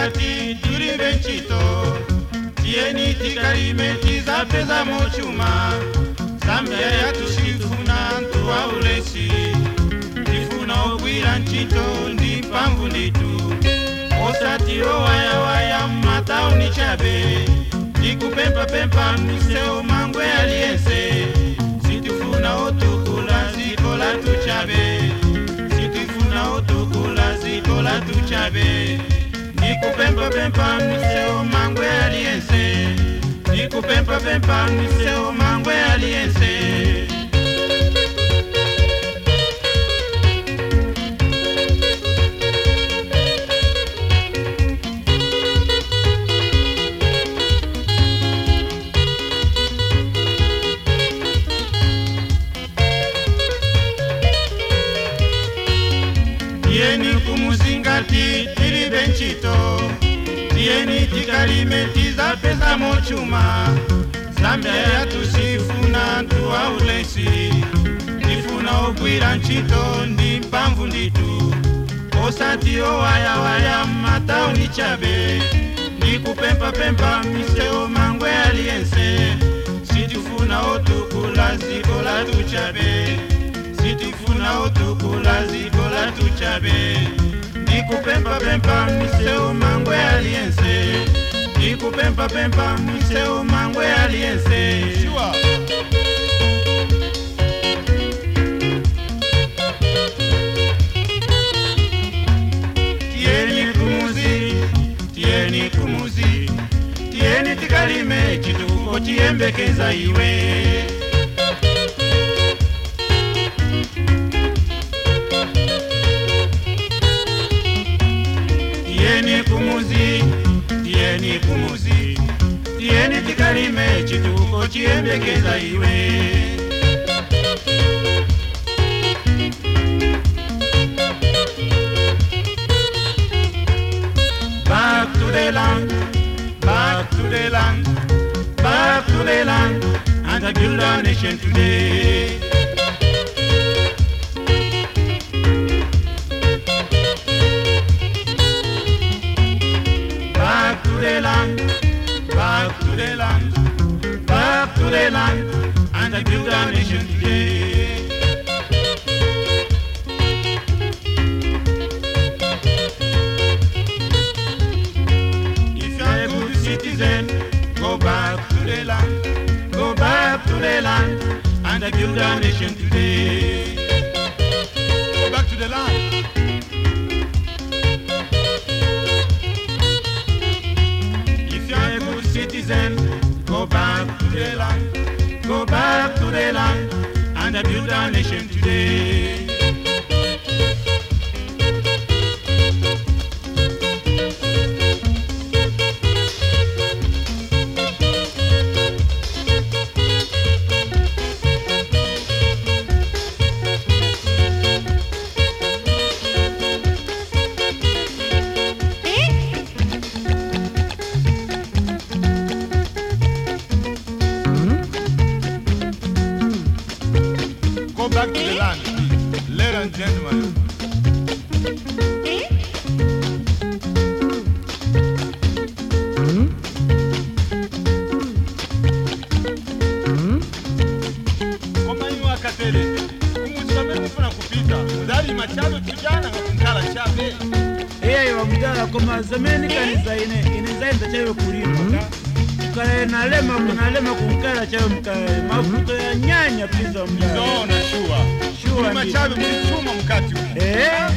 tikati tiri vencito tieni tikalime tizapeza mochuma zambia yatucifuna ntuwaulesi difuna okwila ncito ndi mpamvu nditu osati owayawaya mmatauni chabe ndikupempapempa nuse omangwe aliyense situfuna otukula ziko latu chabe situfuna otukula ziko latu chabe situ Nikupempa pempa mseo mangwe aliense Nikupempa pempa mseo mangwe aliense tiyeni kumuzingati tili benchito tiyeni tikalime tizapeza mochuma zambia yatusifuna tuwaulesi tifuna ukwila nchito ndi mpamvu nditu osati owayawaya matauni chabe ndi kupempapempa miseo mangwe aliyense situfuna otukula ziko latu chabe na otuku lazikola tuchabe ndikupempapempa museu mangwe aliense ndikupempapempa museu mangwe aliense Tieni tikalime chitukuko chiyembekeza iwe kumuzi tieni kumuzi tieni tikalime chituko chiyembekeza iwe back to the land back to the land back to the land and i build a nation today land and they build a nation today. If you're a good citizen, go back to the land, go back to the land and they build a nation today. Go back to the land. If you're a good citizen, Go back to the land. Go back to the land and build a nation today. to the land, Ladies and gentlemen. Machado koma zameni kanisa ine inizaenda chayo kulima. Mm -hmm kale nalema kunalema kunkala cha mkae mafuta ya nyanya pizza mjaa Chama chave mlichuma mkati humo. Eh.